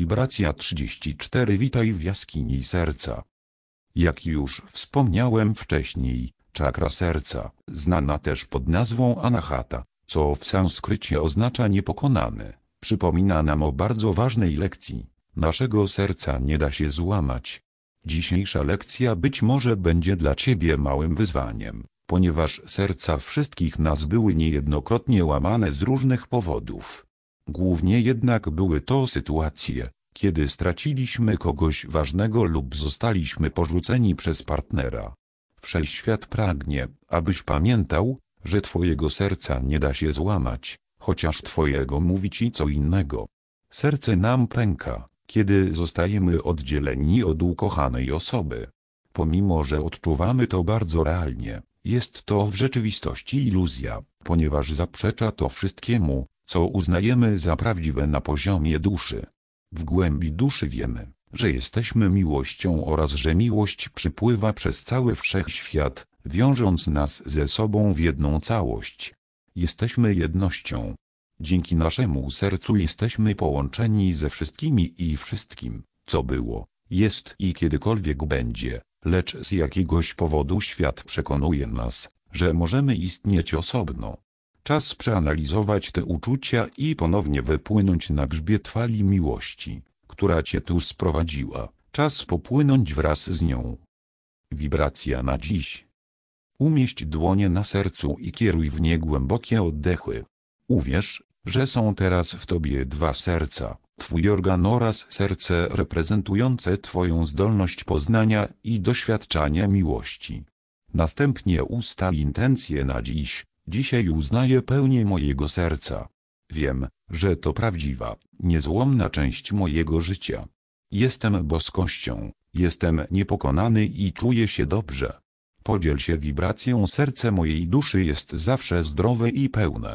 Wibracja 34 Witaj w jaskini serca. Jak już wspomniałem wcześniej, czakra serca, znana też pod nazwą Anahata, co w sanskrycie oznacza niepokonany, przypomina nam o bardzo ważnej lekcji. Naszego serca nie da się złamać. Dzisiejsza lekcja być może będzie dla Ciebie małym wyzwaniem, ponieważ serca wszystkich nas były niejednokrotnie łamane z różnych powodów. Głównie jednak były to sytuacje, kiedy straciliśmy kogoś ważnego lub zostaliśmy porzuceni przez partnera. Wszechświat pragnie, abyś pamiętał, że Twojego serca nie da się złamać, chociaż Twojego mówi Ci co innego. Serce nam pęka, kiedy zostajemy oddzieleni od ukochanej osoby. Pomimo, że odczuwamy to bardzo realnie, jest to w rzeczywistości iluzja, ponieważ zaprzecza to wszystkiemu, co uznajemy za prawdziwe na poziomie duszy. W głębi duszy wiemy, że jesteśmy miłością oraz że miłość przypływa przez cały wszechświat, wiążąc nas ze sobą w jedną całość. Jesteśmy jednością. Dzięki naszemu sercu jesteśmy połączeni ze wszystkimi i wszystkim, co było, jest i kiedykolwiek będzie, lecz z jakiegoś powodu świat przekonuje nas, że możemy istnieć osobno. Czas przeanalizować te uczucia i ponownie wypłynąć na grzbiet fali miłości, która cię tu sprowadziła. Czas popłynąć wraz z nią. Wibracja na dziś. Umieść dłonie na sercu i kieruj w nie głębokie oddechy. Uwierz, że są teraz w tobie dwa serca, twój organ oraz serce reprezentujące twoją zdolność poznania i doświadczania miłości. Następnie ustal intencje na dziś, dzisiaj uznaję pełnię mojego serca. Wiem, że to prawdziwa, niezłomna część mojego życia. Jestem boskością, jestem niepokonany i czuję się dobrze. Podziel się wibracją serce mojej duszy jest zawsze zdrowe i pełne.